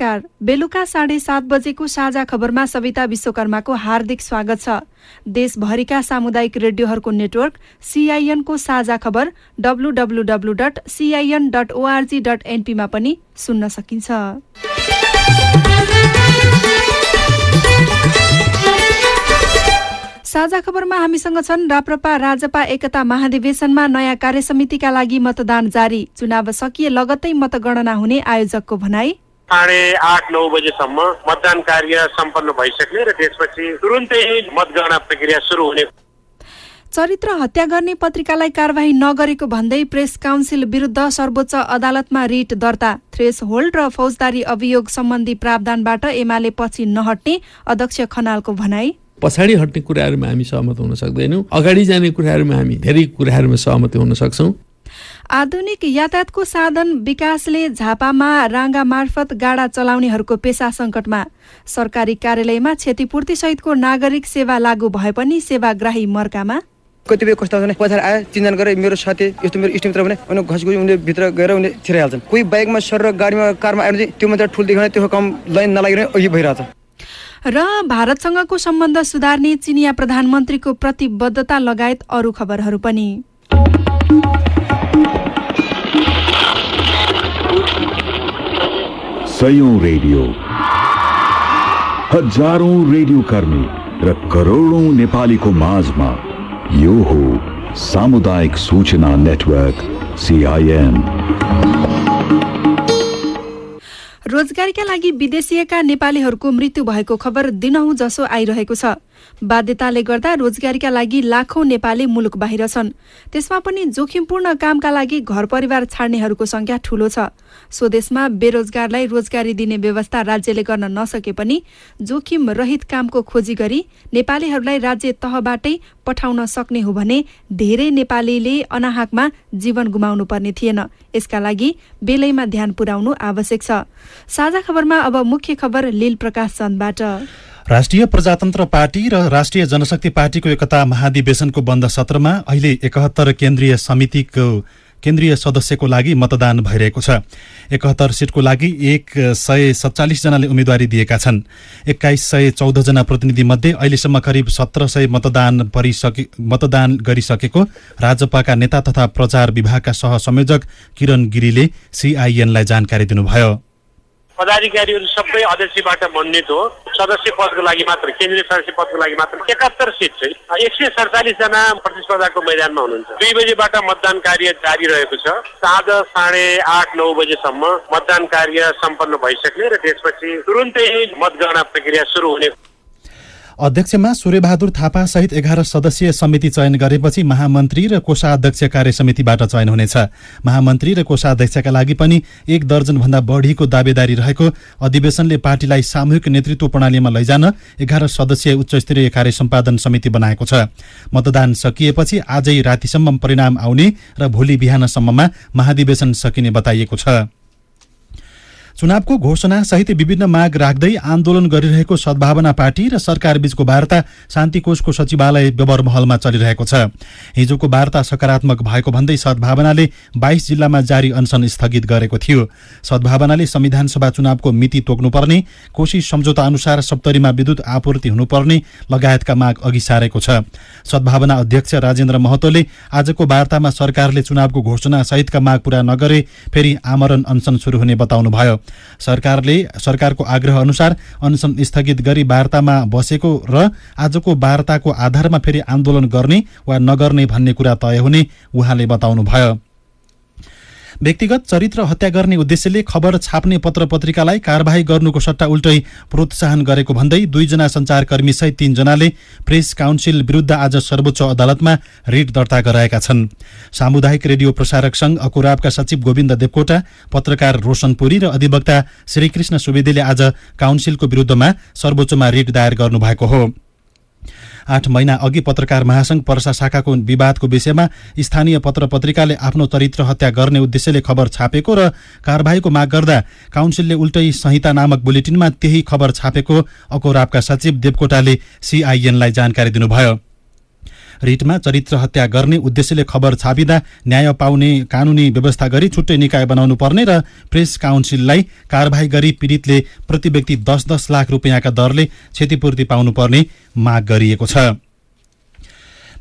नमस्कार। बेलुका साढे सात बजेको साझा खबरमा सविता विश्वकर्माको हार्दिक स्वागत छ। देशभरिका सामुदायिक रेडियोहरूको नेटवर्क सिआइएनको साझा खबर डब्लुडब्लुडब्लु dot CIN dot ORG dot एनपीमा पनि सुन्न सकिन्छ। साझा खबरमा हामीसँग छन् राप्रपा राजपा एकता महाधिवेशनमा नयाँ कार्यसमितिका लागि मतदान जारी। चुनाव सकिए लगत्तै मतगणना हुने आयोजकको भनाई। साढे आठ नौ बजेसम्म मतदान कार्य सम्पन्न भइसक्ने र त्यसपछि तुरुन्तै मतगणना प्रक्रिया सुरु हुने। चरित्र हत्या गर्ने पत्रिकालाई कारवाही नगरेको भन्दै प्रेस काउन्सिल विरुद्ध सर्वोच्च अदालतमा रिट दर्ता। थ्रेस होल्ड र फौजदारी अभियोग सम्बन्धी प्रावधानबाट एमाले पछि नहट्ने अध्यक्ष खनालको भनाई। पछाडि हट्ने कुराहरूमा हामी सहमत हुन सक्दैनौँ। अगाडि जाने कुराहरूमा हामी धेरै कुराहरूमा सहमत हुन सक्छौँ। आधुनिक यातायातको साधन विकासले झापामा राङ्गा मार्फत गाडा चलाउनेहरूको पेसा सङ्कटमा। सरकारी कार्यालयमा क्षतिपूर्ति सहितको नागरिक सेवा लागू भए पनि सेवाग्राही मर्कामा। कतिपय कस्तो हुन्छ पछाडि आयो चिन्जन गरेर मेरो साथी यस्तो मेरो इष्टमित्र भने उनीहरू घसघुस उनीहरूले भित्र गएर उनीहरूले छिराइहाल्छन् कोही बाइकमा सर र गाडीमा कारमा आएर चाहिँ त्यो मात्र ठुल देखाउने त्यो कम लाइन नलागिरहे अघि भइरहेछ। र भारतसँगको सम्बन्ध सुधार्ने चिनिया प्रधानमन्त्रीको प्रतिबद्धता लगायत अरू खबरहरू पनि। सयौं रेडियो। हजारौं रेडियो कर्मी र करोडौं नेपालीको माझमा यो हो सामुदायिक सूचना नेटवर्क सिआइएन रोजगारीका लागि विदेशिएका नेपालीहरूको मृत्यु भएको खबर दिनहुँ जसो आइरहेको छ। बाध्यताले गर्दा रोजगारीका लागि लाखौं नेपाली मुलुक बाहिर छन्। त्यसमा पनि जोखिमपूर्ण कामका लागि घर परिवार छाड्नेहरूको संख्या ठूलो छ। स्वदेशमा बेरोजगारलाई रोजगारी दिने व्यवस्था राज्यले गर्न नसके पनि जोखिम रहित कामको खोजी गरी नेपालीहरूलाई राज्य तहबाटै पठाउन सक्ने हो भने धेरै नेपालीले अनाहकमा जीवन गुमाउनु पर्ने थिएन। यसका लागि बेलैमा ध्यान पुर्याउनु आवश्यक छ। साझा खबरमा अब मुख्य खबर लील प्रकाश राष्ट्रिय प्रजातन्त्र पार्टी र राष्ट्रिय जनशक्ति पार्टीको एकता महाधिवेशनको बन्द सत्रमा अहिले एकहत्तर केन्द्रीय समितिको केन्द्रीय सदस्यको लागि मतदान भइरहेको छ। एकहत्तर सिटको लागि एक सय सत्तालिसजनाले उम्मेद्वारी दिएका छन्। एक्काइस सय चौधजना प्रतिनिधि मध्ये अहिलेसम्म करिब सत्र सय मतदान परिसके मतदान गरिसकेको राजपाका नेता तथा प्रचार विभागका सह संयोजक किरण गिरीले सिआइएनलाई जानकारी दिनुभयो। पदाधिकारीहरू सबै अध्यक्षबाट मनोनित हो। सदस्य पदको लागि मात्र केन्द्रीय सदस्य पदको लागि मात्र एकात्तर सिट चाहिँ। एक सय सडचालिसजना प्रतिस्पर्धाको मैदानमा हुनुहुन्छ। दुई बजेबाट मतदान कार्य जारी रहेको छ। साँझ साढे आठ नौ बजेसम्म मतदान कार्य सम्पन्न भइसक्ने र त्यसपछि तुरुन्तै मतगणना प्रक्रिया सुरु हुने अध्यक्षमा सूर्यबहादुर थापा सहित एघार सदस्यीय समिति चयन गरेपछि महामन्त्री र कोषाध्यक्ष कार्य समितिबाट चयन हुनेछ। महामन्त्री र कोषाध्यक्षका लागि पनि एक दर्जनभन्दा बढीको दावेदारी रहेको अधिवेशनले पार्टीलाई सामूहिक नेतृत्व प्रणालीमा लैजान एघार सदस्यीय उच्च स्तरीय कार्य सम्पादन समिति बनाएको छ। मतदान सकिएपछि आजै रातिसम्म परिणाम आउने र भोलि बिहानसम्ममा महाधिवेशन सकिने बताइएको छ। चुनावको घोषणा सहित विभिन्न माग राख्दै आन्दोलन गरिरहेको सद्भावना पार्टी र सरकार बीचको वार्ता शान्ति कोषको सचिवालय व्यवहार महलमा चलिरहेको छ। हिजोको वार्ता सकारात्मक भएको भन्दै सद्भावनाले बाइस जिल्लामा जारी अनसन स्थगित गरेको थियो। सद्भावनाले संविधान सभा चुनावको मिति तोक्नुपर्ने कोशी सम्झौता अनुसार सप्तरीमा विद्युत आपूर्ति हुनुपर्ने लगायतका माग अघि सारेको छ। सद्भावना अध्यक्ष राजेन्द्र महतोले आजको वार्तामा सरकारले चुनावको घोषणा सहितका माग पूरा नगरे फेरि आमरण अनसन शुरू हुने बताउनुभयो। सरकारले सरकारको आग्रह अनुसार अनसन स्थगित गरी वार्तामा बसेको र आजको वार्ताको आधारमा फेरि आन्दोलन गर्ने वा नगर्ने भन्ने कुरा तय हुने उहाँले बताउनुभयो। व्यक्तिगत चरित्र हत्या गर्ने उद्देश्यले खबर छाप्ने पत्र पत्रिकालाई कारवाही गर्नुको सट्टा उल्टै प्रोत्साहन गरेको भन्दै दुईजना सञ्चारकर्मी सहित तीनजनाले प्रेस काउन्सिल विरूद्ध आज सर्वोच्च अदालतमा रिट दर्ता गराएका छन्। सामुदायिक रेडियो प्रसारक संघ अकुराबका सचिव गोविन्द देवकोटा पत्रकार रोशन पुरी र अधिवक्ता श्रीकृष्ण सुवेदीले आज काउन्सिलको विरूद्धमा सर्वोच्चमा रिट दायर गर्नुभएको हो। आठ महिना अघि पत्रकार महासंघ पर्सा शाखाको विवादको विषयमा स्थानीय पत्र पत्रिकाले आफ्नो चरित्र हत्या गर्ने उद्देश्यले खबर छापेको र कारवाहीको माग गर्दा काउन्सिलले उल्टै संहिता नामक बुलेटिनमा त्यही खबर छापेको अकोराबका सचिव देवकोटाले सिआइएनलाई जानकारी दिनुभयो। रिटमा चरित्र हत्या गर्ने उद्देश्यले खबर छापिँदा न्याय पाउने कानुनी व्यवस्था गरी छुट्टै निकाय बनाउनु पर्ने र प्रेस काउन्सिललाई कारवाही गरी पीडितले प्रति व्यक्ति दस दस लाख रुपियाँका दरले क्षतिपूर्ति पाउनुपर्ने माग गरिएको छ।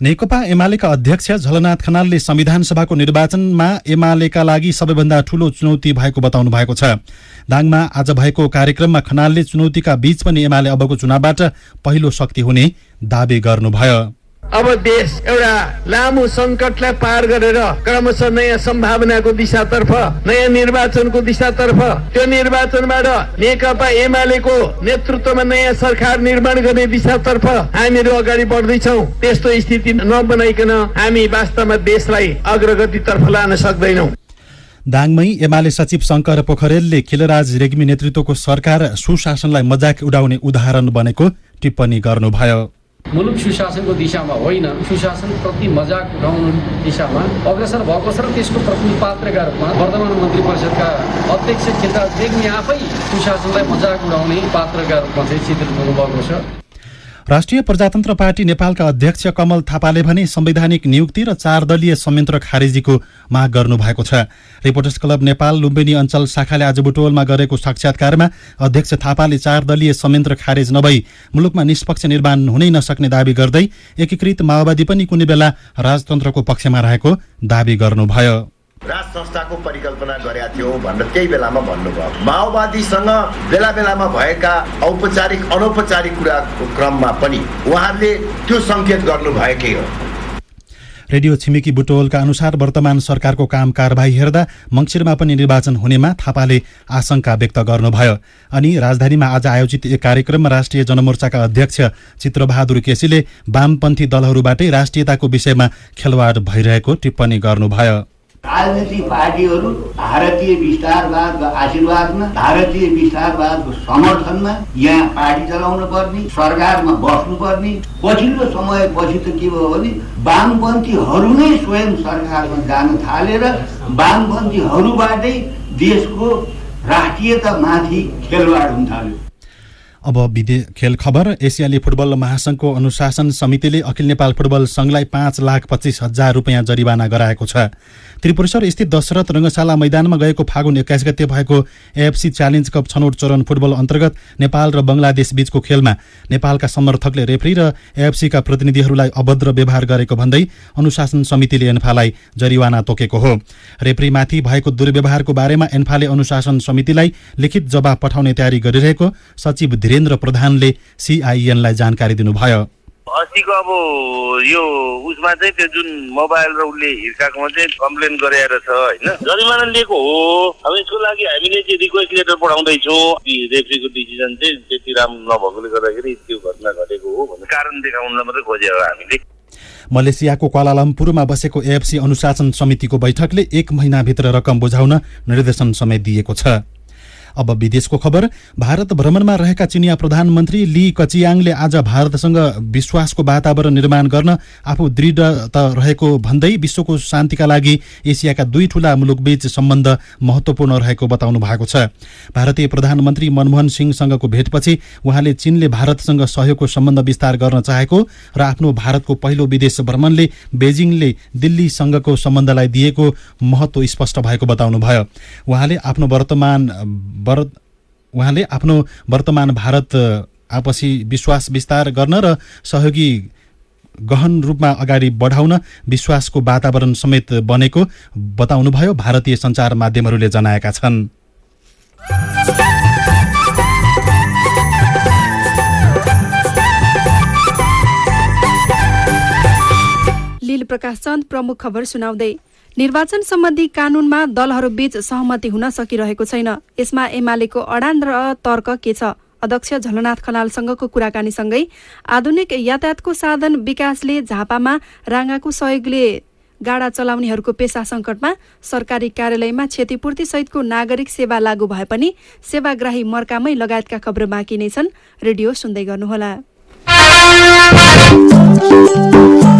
नेकपा एमालेका अध्यक्ष झलनाथ खनालले संविधान सभाको निर्वाचनमा एमालेका लागि सबैभन्दा ठूलो चुनौती भएको बताउनु भएको छ। दाङमा आज भएको कार्यक्रममा खनालले चुनौतीका बीच पनि एमाले अबको चुनावबाट पहिलो शक्ति हुने दावी गर्नुभयो। अब देश एउटा लामो सङ्कटलाई पार गरेर क्रमशः नयाँ सम्भावनाको दिशातर्फ नयाँ निर्वाचनको दिशातर्फ त्यो निर्वाचनबाट नेकपा एमालेको नेतृत्वमा नयाँ सरकार निर्माण गर्ने दिशातर्फ हामीहरू अगाडि बढ्दैछौ। त्यस्तो स्थिति नबनाइकन हामी वास्तवमा देशलाई अग्रगतितर्फ लान सक्दैनौ। दाङमै एमाले सचिव शङ्कर पोखरेलले खिलराज रेग्मी नेतृत्वको सरकार सुशासनलाई मजाक उडाउने उदाहरण बनेको टिप्पणी गर्नुभयो। मुलुक सुशासनको दिशामा होइन सुशासन प्रति मजाक उठाउनु दिशामा अग्रसर भएको छ र त्यसको प्रति पात्रका रूपमा वर्तमान मन्त्री परिषदका अध्यक्ष खिलराज रेग्मी आफै सुशासनलाई मजाक उडाउने पात्रका रूपमा चाहिँ चित्रित हुनुभएको छ। राष्ट्रिय प्रजातन्त्र पार्टी नेपालका अध्यक्ष कमल थापाले भने संवैधानिक नियुक्ति र चार दलीय संयन्त्र खारेजीको माग गर्नु भएको छ। रिपोर्टर्स क्लब नेपाल लुम्बिनी अञ्चल शाखाले आज बुटोलमा गरेको साक्षात्कारमा अध्यक्ष थापाले चार दलीय संयन्त्र खारेज नभई मुलुकमा निष्पक्ष निर्माण हुनै नसक्ने दावी गर्दै एकीकृत माओवादी पनि कुनै बेला राजतन्त्रको पक्षमा रहेको दावी गर्नुभयो। राज संस्थाको परिकल्पना गरेका थियो भनेर त्यही बेलामा भन्नुभयो। माओवादीसँग बेला बेलामा भएका औपचारिक अनौपचारिक कुराको क्रममा पनि उहाँहरूले त्यो सङ्केत गर्नुभएकै हो। रेडियो छिमेकी बुटोलका अनुसार वर्तमान सरकारको काम कारवाही हेर्दा मङ्सिरमा पनि निर्वाचन हुनेमा थापाले आशंका व्यक्त गर्नुभयो। अनि राजधानीमा आज आयोजित एक कार्यक्रममा राष्ट्रिय जनमोर्चाका अध्यक्ष चित्रबहादुर केसीले वामपन्थी दलहरूबाटै राष्ट्रियताको विषयमा खेलवाड भइरहेको टिप्पणी गर्नुभयो। राजनैतिक पार्टीहरू भारतीय विस्तारवादको आशीर्वादमा भारतीय विस्तारवादको समर्थनमा यहाँ पार्टी चलाउन पर्ने सरकारमा बस्नुपर्ने पछिल्लो समयपछि त के भयो भने वामपन्थीहरू नै स्वयं सरकारमा जान थालेर वामपन्थीहरूबाटै देशको राष्ट्रियतामाथि खेलवाड हुन थाल्यो। अब विदे खेल खबर। एसियाली फुटबल महासङ्घको अनुशासन समितिले अखिल नेपाल फुटबल सङ्घलाई पाँच लाख पच्चिस हजार रुपियाँ जरिवाना गराएको छ। त्रिपुरेश्वर स्थित दशरथ रङ्गशाला मैदानमा गएको फागुन एक्काइस गते भएको एएफसी च्यालेन्ज कप छनौट चरण फुटबल अन्तर्गत नेपाल र बङ्गलादेश बीचको खेलमा नेपालका समर्थकले रेफ्री र एएफसीका प्रतिनिधिहरूलाई अभद्र व्यवहार गरेको भन्दै अनुशासन समितिले एन्फालाई जरिवाना तोकेको हो। रेफ्रीमाथि भएको दुर्व्यवहारको बारेमा एन्फाले अनुशासन समितिलाई लिखित जवाब पठाउने तयारी गरिरहेको सचिव धीरेन्द्र प्रधानले सिआइएनलाई जानकारी दिनुभयो। अस्तिको अब यो उसमा चाहिँ त्यो जुन मोबाइल र उसले हिर्काकोमा चाहिँ कम्प्लेन गरेर छ होइन? जरिमाना लिएको हो। अब यसको लागि हामीले चाहिँ रिक्वेस्ट लेटर पठाउँदैछौँ। रेफ्रीको डिसिजन चाहिँ त्यति राम्रो नभएकोले गर्दाखेरि त्यो घटना घटेको हो भन्ने कारण देखाउनलाई मात्रै खोजेको हामीले। मलेसियाको क्वालालम्पुरमा बसेको एएफसी अनुशासन समितिको बैठकले एक महिनाभित्र रकम बुझाउन निर्देशन समेत दिएको छ। अब विदेशको खबर। भारत भ्रमणमा रहेका चिनिया प्रधानमन्त्री ली कचियाङले आज भारतसँग विश्वासको वातावरण निर्माण गर्न आफू दृढ रहेको भन्दै विश्वको शान्तिका लागि एसियाका दुई ठूला मुलुकबीच सम्बन्ध महत्वपूर्ण रहेको बताउनु भएको छ। भारतीय प्रधानमन्त्री मनमोहन सिंहसँगको भेटपछि उहाँले चीनले भारतसँग सहयोगको सम्बन्ध विस्तार गर्न चाहेको र आफ्नो भारतको पहिलो विदेश भ्रमणले बेजिङले दिल्लीसँगको सम्बन्धलाई दिएको महत्व स्पष्ट भएको बताउनुभयो। उहाँले आफ्नो वर्तमान उहाँले आफ्नो वर्तमान भारत आपसी विश्वास विस्तार गर्न र सहयोगी गहन रूपमा अगाडि बढाउन विश्वासको वातावरण समेत बनेको बताउनुभयो भारतीय सञ्चार माध्यमहरूले जनाएका छन्। लील प्रकाश चन्द प्रमुख खबर सुनाउँदै निर्वाचन सम्बन्धी कानूनमा दलहरूबीच सहमति हुन सकिरहेको छैन। यसमा एमालेको अडान र तर्क के छ? अध्यक्ष झलनाथ खनालसँगको कुराकानीसँगै आधुनिक यातायातको साधन विकासले झापामा राँगाको सहयोगले गाडा चलाउनेहरूको पेसा सङ्कटमा सरकारी कार्यालयमा क्षतिपूर्ति सहितको नागरिक सेवा लागू भए पनि सेवाग्राही मर्कामै लगायतका खबर बाँकी नै छन्। रेडियो सुन्दै गर्नुहोला।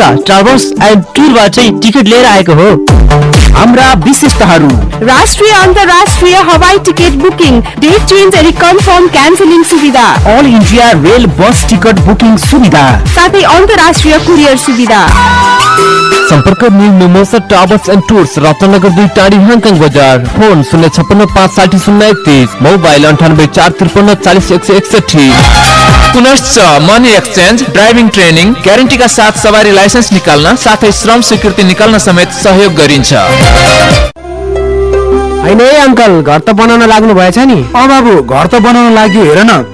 ट्राभल्स एन्ड टुरबाट चाहिँ टिकट लिएर आएको हो। हाम्रा विशेषताहरू। राष्ट्रिय अन्तर्राष्ट्रिय हवाई टिकट बुकिङ। डेट चेन्ज अनि कन्फर्म क्यान्सलिङ सुविधा। All India rail bus ticket booking सुविधा। साथै अन्तर्राष्ट्रिय कुरियर सुविधा। सम्पर्क new मिमेसा travels and tours Ratnagar दुई टाढी हङकङ बजार। फोन शून्य छप्पन्न पाँच साठी शून्य एकतिस। मोबाइल अन्ठानब्बे चार त्रिपन्न चालिस एक सय एकसठी पुनश्च मनी एक्सचेन्ज ड्राइभिङ ट्रेनिङ ग्यारेन्टीका साथ सवारी लाइसेन्स निकाल्न साथै श्रम स्वीकृति निकाल्न समेत सहयोग गरिन्छ। होइन है अङ्कल घर त बनाउन लाग्नु भएछ नि? अँ बाबु घर त बनाउन लाग्यो हेर न।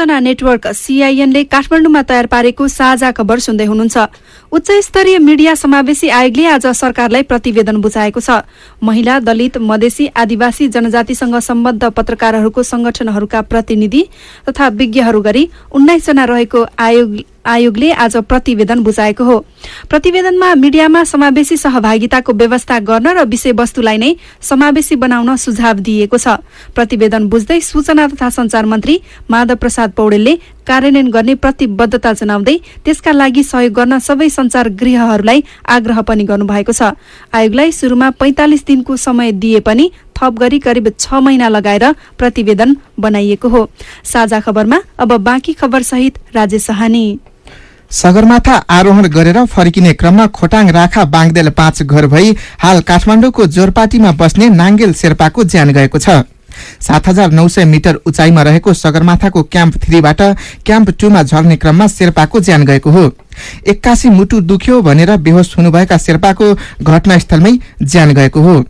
सूचना नेटवर्क सीआईएनले काठमाडौँमा तयार पारेको साझा खबर सुन्दै हुनुहुन्छ। उच्च स्तरीय मिडिया समावेशी आयोगले आज सरकारलाई प्रतिवेदन बुझाएको छ। महिला दलित मधेसी आदिवासी जनजातिसँग सम्बद्ध पत्रकारहरूको संगठनहरूका प्रतिनिधि तथा विज्ञहरू गरी उन्नाइस जना रहेको आयोग आयोगले आज प्रतिवेदन बुझाएको हो। प्रतिवेदनमा मिडियामा समावेशी सहभागिताको व्यवस्था गर्न र विषयवस्तुलाई नै समावेशी बनाउन सुझाव दिइएको छ। प्रतिवेदन बुझ्दै सूचना तथा संचार मन्त्री माधव प्रसाद पौडेलले कार्यान्वयन गर्ने प्रतिबद्धता जनाउँदै त्यसका लागि सहयोग गर्न सबै संचार गृहहरूलाई आग्रह पनि गर्नुभएको छ। आयोगलाई शुरूमा पैंतालिस दिनको समय दिए पनि थप गरी करिब छ महिना लगाएर प्रतिवेदन बनाइएको हो। साझा खबरमा अब बाँकी खबर सहित राजेश सगरमाथा आरोहण गरेर फर्किने क्रममा खोटाङ राखा बाङदेल पाँच घर भई हाल काठमाडौँको जोरपाटीमा बस्ने नाङ्गेल शेर्पाको ज्यान गएको छ। सात हजार नौ सय मिटर उचाइमा रहेको सगरमाथाको क्याम्प थ्रीबाट क्याम्प टूमा झर्ने क्रममा शेर्पाको ज्यान गएको हो। एक्कासी मुटु दुख्यो भनेर बेहोस हुनुभएका शेर्पाको घटनास्थलमै ज्यान गएको हो।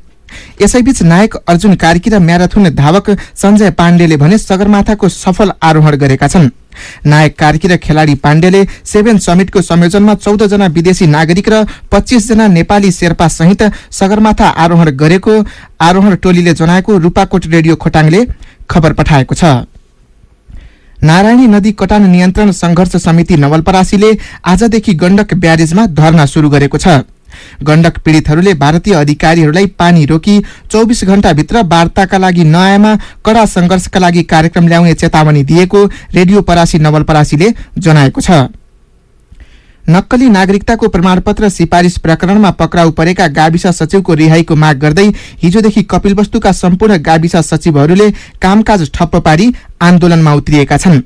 यसैबीच नायक अर्जुन कार्की र म्याराथुन धावक सञ्जय पाण्डेले भने सगरमाथाको सफल आरोहण गरेका छन्। नायक कार्की र खेलाडी पाण्डेले सेभेन समिटको संयोजनमा चौध जना विदेशी नागरिक र पच्चीस जना नेपाली शेर्पा सहित सगरमाथा आरोहण गरेको आरोहण टोलीले जनाएको रूपाकोट रेडियो खोटाङले खबर पठाएको छ। नारायणी नदी कटान नियन्त्रण संघर्ष समिति नवलपरासीले आजदेखि गण्डक ब्यारेजमा धरना शुरू गरेको छ। गण्डक पीड़ितहरूले भारतीय अधिकारीहरूलाई पानी रोकी चौबिस घण्टाभित्र वार्ताका लागि नआएमा कड़ा संघर्षका लागि कार्यक्रम ल्याउने चेतावनी दिएको रेडियो परासी नवलपरासीले जनाएको छ। नक्कली नागरिकताको प्रमाणपत्र सिफारिश प्रकरणमा पक्राउ परेका गाविस सचिवको रिहाईको माग गर्दै हिजोदेखि कपिलवस्तुका सम्पूर्ण गाविस सचिवहरूले कामकाज ठप्प पारी आन्दोलनमा उत्रिएका छन्।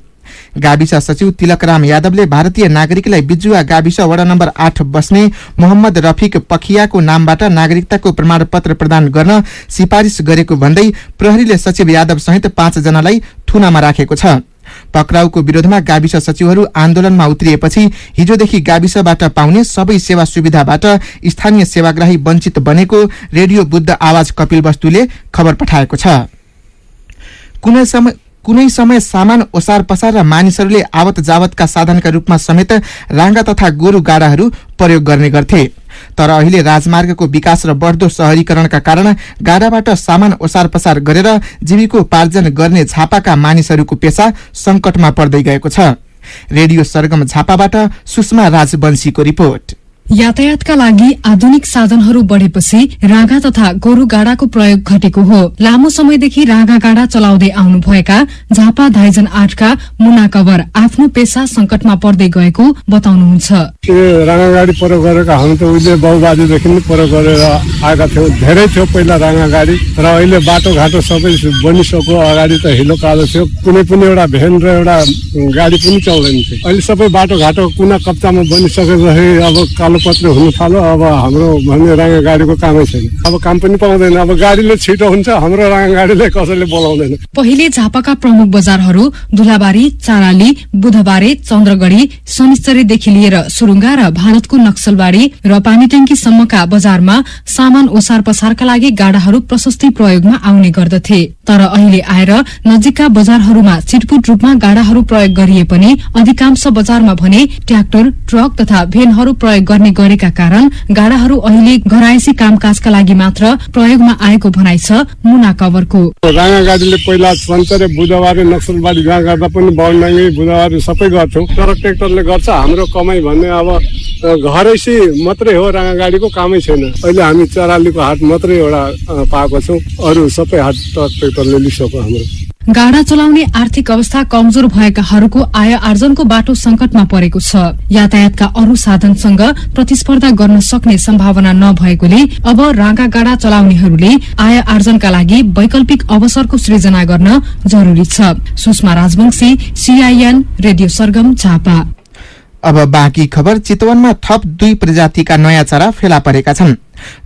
गाविस सचिव तिलकराम यादवले भारतीय नागरिकलाई बिजुवा गाविस वडा नम्बर आठ बस्ने मोहम्मद रफिक पखियाको नामबाट नागरिकताको प्रमाणपत्र प्रदान गर्न सिफारिश गरेको भन्दै प्रहरीले सचिव यादव सहित पाँच जनालाई थुनामा राखेको छ। पक्राउको विरोधमा गाविस सचिवहरू आन्दोलनमा उत्रिएपछि हिजोदेखि गाविसबाट पाउने सबै सेवा सुविधाबाट स्थानीय सेवाग्राही वञ्चित बनेको रेडियो बुद्ध आवाज कपिल वस्तुले खबर पठाएको छ। कुनै समय सामान ओसार पसार र मानिसहरूले आवत जावतका साधनका रूपमा समेत राङ्गा तथा गोरु गाडाहरू प्रयोग गर्ने गर्थे। तर अहिले राजमार्गको विकास र बढ्दो शहरीकरणका कारण गाडाबाट सामान ओसार पसार गरेर जीविकोपार्जन गर्ने झापाका मानिसहरूको पेसा संकटमा पर्दै गएको छ। रेडियो सरगम झापाबाट सुषमा राजवंशीको रिपोर्ट। यातायातका लागि आधुनिक साधनहरू बढेपछि रागा तथा गोरु गाडाको प्रयोग घटेको हो। लामो समयदेखि रागा गाडा चलाउँदै आउनुभएका झापा धाइजन आठका मुना कवर आफ्नो पेसा संकटमा पर्दै गएको बताउनुहुन्छ। यो राँगा गाडी प्रयोग गरेका हामी त उहिले बाबुबाजेदेखि नै प्रयोग गरेर आएका थियौँ। धेरै थियो पहिला राँगा गाडी र अहिले बाटोघाटो सबै बनिसक्यो। अगाडि त हिलो कालो थियो। कुनै पनि एउटा भ्यान र एउटा गाडी पनि चल्दैन थियो। अहिले सबै बाटोघाटो कुना कप्चामा बनिसकेपछि अब कालो पत्र हुनु थाल्यो अब हाम्रो भन्ने राँगा गाडीको कामै छैन। अब काम पनि पाउँदैन अब गाडीले छिटो हुन्छ हाम्रो राँगा गाडीले कसैले बोलाउँदैन। पहिले झापाका प्रमुख बजारहरू दुलाबारी चाराली बुधबारे चन्द्रगढ़ी शनिश्चरीदेखि लिएर सुरुङ्गा र भारतको नक्सलबारी र पानीट्याङ्कीसम्मका बजारमा सामान ओसार पसारका लागि गाडाहरू प्रशस्ति प्रयोगमा आउने गर्दथे। तर अहिले आएर नजिकका बजारहरूमा छिटपुट रूपमा गाडाहरू प्रयोग गरिए पनि अधिकांश बजारमा भने ट्र्याक्टर ट्रक तथा भेनहरू प्रयोग गर्ने गरेका कारण गाडाहरू अहिले घरायसी कामकाजका लागि मात्र प्रयोगमा आएको भनाइ छ मुना कवरको। राँगा गाडीले पहिला सन्चरे बुधबारे नक्सलबारी जहाँ गर्दा पनि बाहुनाङ्गी बुधबारे सबै गर्थ्यौँ। तर ट्र्याक्टरले गर्छ हाम्रो कमाइ भन्ने अब घरैसी मात्रै हो राँगा गाडीको कामै छैन। अहिले हामी चरालीको हाट मात्रै एउटा पाएको छौँ। अरू सबै हाट ट्रक ट्र्याक्टरले लिइसक्यो हाम्रो। गाडा चलाउने आर्थिक अवस्था कमजोर भएकाहरूको आय आर्जनको बाटो संकटमा परेको छ। यातायातका अरू साधनसँग प्रतिस्पर्धा गर्न सक्ने सम्भावना नभएकोले अब रागा गाडा चलाउनेहरूले आय आर्जनका लागि वैकल्पिक अवसरको सृजना गर्न जरूरी छ। Sushma Rajbanshi CIN radio Sargam Jhapa. अब बाँकी खबर चितवनमा थप दुई प्रजातिका नयाँ चरा फेला परेका छन्।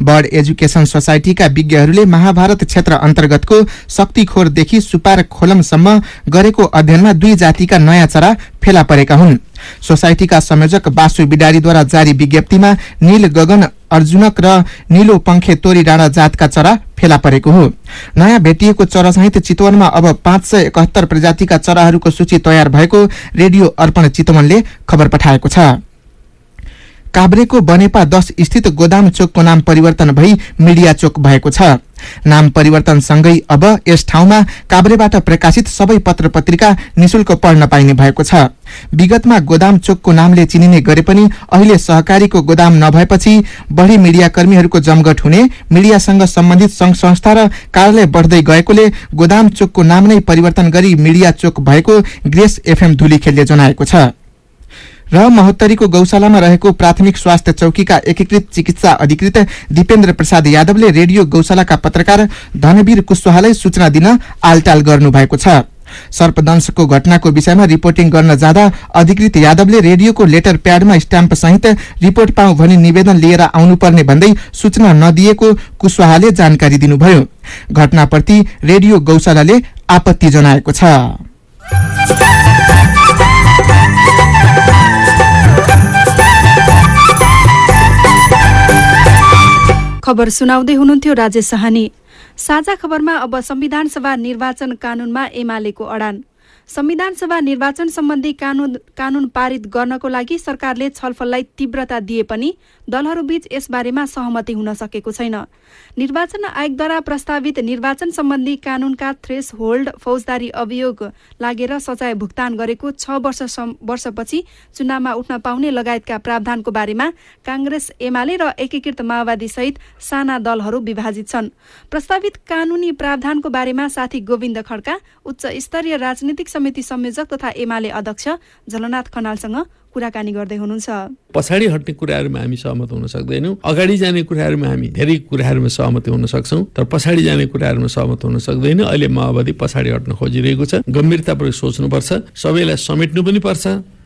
बर्ड एजुकेशन सोसाइटीका विज्ञहरूले महाभारत क्षेत्र अन्तर्गतको शक्तिखोरदेखि सुपार खोलमसम्म गरेको अध्ययनमा दुई जातिका नयाँ चरा फेला परेका हुन्। सोसाइटीका संयोजक बासु बिडारीद्वारा जारी विज्ञप्तिमा नील गगन अर्जुनक र नीलो पंखे तोरी डाँडा जातका चरा फेला परेको हो। नयाँ भेटिएको चरा सहित चितवनमा अब पाँच सय एकहत्तर प्रजातिका चराहरूको सूची तयार भएको रेडियो अर्पण चितवनले खबर पठाएको छ। काभ्रेको बनेपा दश स्थित गोदाम चोकको नाम परिवर्तन भई मिडिया चोक भएको छ। नाम परिवर्तनसँगै अब यस ठाउँमा काभ्रेबाट प्रकाशित सबै पत्र पत्रिका निशुल्क पढ्न पाइने भएको छ। विगतमा गोदाम चोकको नामले चिनिने गरे पनि अहिले सहकारीको गोदाम नभएपछि बढ़ी मीडिया कर्मीहरूको जमघट हुने मीडियासँग सम्बन्धित संघ संस्था र कार्यालय बढ्दै गएकोले गोदाम चोकको नाम नै परिवर्तन गरी मिडिया चोक भएको ग्रेस एफएम धुलीखेलले जनाएको छ। र महोत्तरीको गौशालामा रहेको प्राथमिक स्वास्थ्य चौकीका एकीकृत चिकित्सा अधिकृत दिपेन्द्र प्रसाद यादवले रेडियो गौशालाका पत्रकार धनवीर कुशवाहालाई सूचना दिन आलटाल गर्नु भएको छ। सर्पदंशको घटनाको विषयमा रिपोर्टिङ गर्न जाँदा अधिकृत यादवले रेडियोको लेटर प्याडमा स्ट्याम्प सहित रिपोर्ट पाऊ भनी निवेदन लिएर आउनुपर्ने भन्दै सूचना नदिएको कुशवाहाले जानकारी दिनुभयो। घटनाप्रति रेडियो गौशालाले आपत्ति जनाएको छ। खबर सुनाउँदै हुनुहुन्थ्यो राजेश सहानी। साझा खबरमा अब संविधान सभा निर्वाचन कानूनमा एमालेको अडान। संविधान सभा निर्वाचन सम्बन्धी कानून कानून पारित गर्नको लागि सरकारले छलफललाई तीव्रता दिए पनि दलहरूबीच यसबारेमा सहमति हुन सकेको छैन। निर्वाचन आयोगद्वारा प्रस्तावित निर्वाचन सम्बन्धी कानूनका थ्रेस होल्ड फौजदारी अभियोग लागेर सजाय भुक्तान गरेको छ वर्ष वर्षपछि चुनावमा उठ्न पाउने लगायतका प्रावधानको बारेमा काङ्ग्रेस एमाले र एकीकृत माओवादी सहित साना दलहरू विभाजित छन्। प्रस्तावित कानूनी प्रावधानको बारेमा साथी गोविन्द खड्का उच्च स्तरीय राजनीतिक समिति संयोजक तथा एमाले अध्यक्ष झलनाथ खनालसँग कुराकानी गर्दै हुनुहुन्छ। पछाडि हट्ने कुराहरूमा हामी सहमत हुन सक्दैनौँ। अगाडि जाने कुराहरूमा हामी धेरै कुराहरूमा सहमति हुन सक्छौँ तर पछाडि जाने कुराहरूमा सहमत हुन सक्दैन। अहिले माओवादी पछाडि हट्न खोजिरहेको छ। गम्भीरतापूर्वक सोच्नुपर्छ। सबैलाई समेट्नु पनि पर्छ।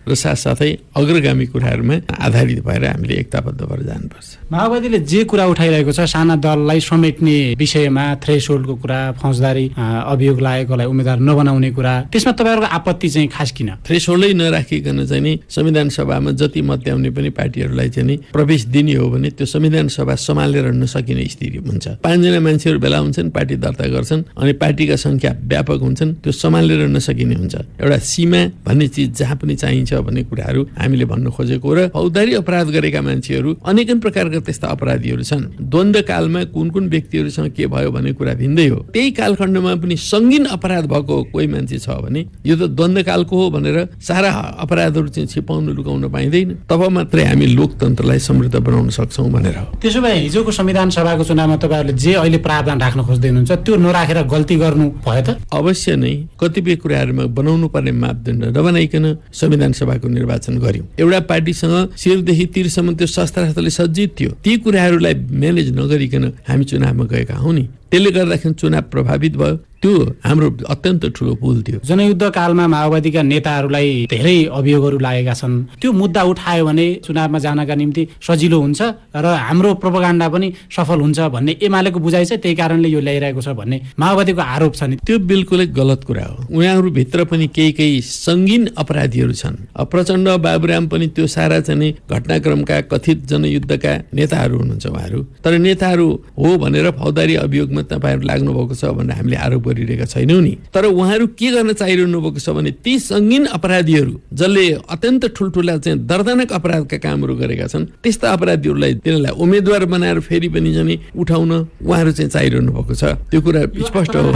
र साथसाथै अग्रगामी कुराहरूमा आधारित भएर हामीले एकताबद्ध भएर जानुपर्छ। माओवादीले जे कुरा उठाइरहेको छ साना दललाई समेट्ने विषयमा थ्रेसोल्डको कुरा फौजदारी अभियोग लागेकोलाई उम्मेद्वार नबनाउने कुरा त्यसमा तपाईँहरूको आपत्ति चाहिँ खास किन? थ्रेसोल्डै नराखिकन चाहिँ नि संविधान सभामा जति मत्याउने पनि पार्टीहरूलाई चाहिँ नि प्रवेश दिने हो भने त्यो संविधान सभा सम्हालेर नसकिने स्थिति हुन्छ। पाँचजना मान्छेहरू भेला हुन्छन् पार्टी दर्ता गर्छन् अनि पार्टीका संख्या व्यापक हुन्छन् त्यो सम्हालेर नसकिने हुन्छ। एउटा सीमा भन्ने चिज जहाँ पनि चाहिन्छ सकिन्छ भन्ने कुराहरू हामीले भन्न खोजेको र फौजदारी अपराध गरेका मान्छेहरू अनेकन प्रकारका त्यस्ता अपराधीहरू छन्। द्वन्द कालमा कुन कुन व्यक्तिहरूसँग के भयो भन्ने कुरा भिन्दै हो। त्यही कालखण्डमा पनि सङ्गीन अपराध भएको कोही मान्छे छ भने यो त द्वन्द कालको हो भनेर सारा अपराधहरू चाहिँ छिपाउनु लुकाउन पाइँदैन। तब मात्रै हामी लोकतन्त्रलाई समृद्ध बनाउन सक्छौँ भनेर हो। त्यसो भए हिजोको संविधान सभाको चुनावमा तपाईँहरूले जे अहिले प्रावधान राख्न खोज्दै हुनुहुन्छ त्यो नराखेर गल्ती गर्नु भयो त? अवश्य नै कतिपय कुराहरूमा बनाउनु पर्ने मापदण्ड नबनाइकन संविधान सभाको निर्वाचन गर्यौं। एउटा पार्टीसँग शिरदेखि तिरसम्म त्यो शस्त्रास्त्रले सज्जित थियो। ती कुराहरूलाई म्यानेज नगरिकन हामी चुनावमा गएका हौ नि त्यसले गर्दाखेरि चुनाव प्रभावित भयो। त्यो हाम्रो अत्यन्त ठुलो भुल थियो। जनयुद्ध कालमा माओवादीका नेताहरूलाई धेरै अभियोगहरू लागेका छन्। त्यो मुद्दा उठायो भने चुनावमा जानका निम्ति सजिलो हुन्छ र हाम्रो प्रोपगान्डा पनि सफल हुन्छ भन्ने एमालेको बुझाइ छ त्यही कारणले यो ल्याइरहेको छ भन्ने माओवादीको आरोप छ नि। त्यो बिल्कुलै गलत कुरा हो। उहाँहरूभित्र पनि केही केही सङ्गीन अपराधीहरू छन्। प्रचण्ड बाबुराम पनि त्यो सारा चाहिँ घटनाक्रमका कथित जनयुद्धका नेताहरू हुनुहुन्छ उहाँहरू। तर नेताहरू हो भनेर फौजदारी अभियोगमा तपाईँहरू लाग्नु भएको छ भनेर हामीले आरोप गरिरहेका छैनौँ नि। तर उहाँहरू के गर्न चाहिरहनु भएको छ भने ती सङ्गीन अपराधीहरू जसले अत्यन्त ठुल्ठुला चाहिँ दर्दनक अपराधका कामहरू गरेका छन् त्यस्ता अपराधीहरूलाई तिनीहरूलाई उम्मेद्वार बनाएर फेरि पनि चाहिँ उठाउन उहाँहरू चाहिँ चाहिरहनु भएको छ। त्यो कुरा स्पष्ट हो।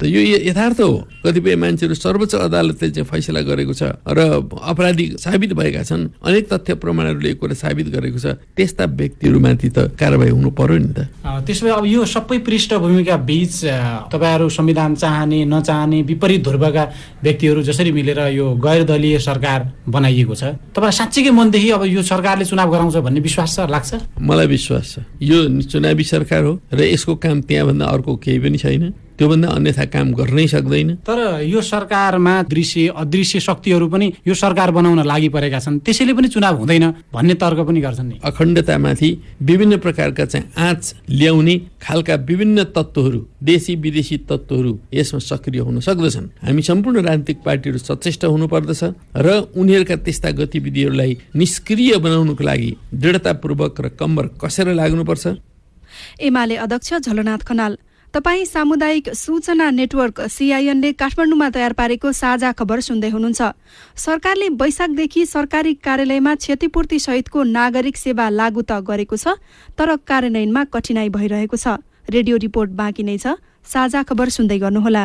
त यो यथार्थ हो। कतिपय मान्छेहरू सर्वोच्च अदालतले चाहिँ फैसला गरेको छ र अपराधी साबित भएका छन्। अनेक तथ्य प्रमाणहरूले यो कुरा साबित गरेको छ। त्यस्ता व्यक्तिहरूमाथि त कारवाही हुनु पर्यो नि त। त्यसो भए अब यो सबै पृष्ठभूमिका बीच तपाईँहरू संविधान चाहने नचाहने विपरीत ध्रुवका व्यक्तिहरू जसरी मिलेर यो गैर दलीय सरकार बनाइएको छ। तपाईँ साँच्चीकै मनदेखि अब यो सरकारले चुनाव गराउँछ भन्ने विश्वास छ लाग्छ? मलाई विश्वास छ। यो चुनावी सरकार हो र यसको काम त्यहाँभन्दा अर्को केही पनि छैन। त्योभन्दा अन्यथा काम गर्नै सक्दैन। तर यो सरकारमा दृश्य अदृश्य शक्तिहरू पनि यो सरकार बनाउन लागि परेका छन्। त्यसैले पनि चुनाव हुँदैन भन्ने तर्क पनि गर्छन् नि। अखण्डतामाथि विभिन्न प्रकारका चाहिँ आँच ल्याउने खालका विभिन्न तत्त्वहरू देशी विदेशी तत्त्वहरू यसमा सक्रिय हुन सक्दछन्। हामी सम्पूर्ण राजनीतिक पार्टीहरू सचेष्ट हुनु पर्दछ र उनीहरूका त्यस्ता गतिविधिहरूलाई निष्क्रिय बनाउनुको लागि दृढतापूर्वक र कम्बर कसेर लाग्नुपर्छ। एमाले अध्यक्ष झलनाथ खनाल तपाईँ सामुदायिक सूचना नेटवर्क सिआइएनले काठमाडौँमा तयार पारेको साझा खबर सुन्दै हुनुहुन्छ। सरकारले वैशाखदेखि सरकारी कार्यालयमा क्षतिपूर्ति सहितको नागरिक सेवा लागू त गरेको छ तर कार्यान्वयनमा कठिनाई भइरहेको छ। रेडियो रिपोर्ट बाँकी नै छ। साझा खबर सुन्दै गर्नुहोला।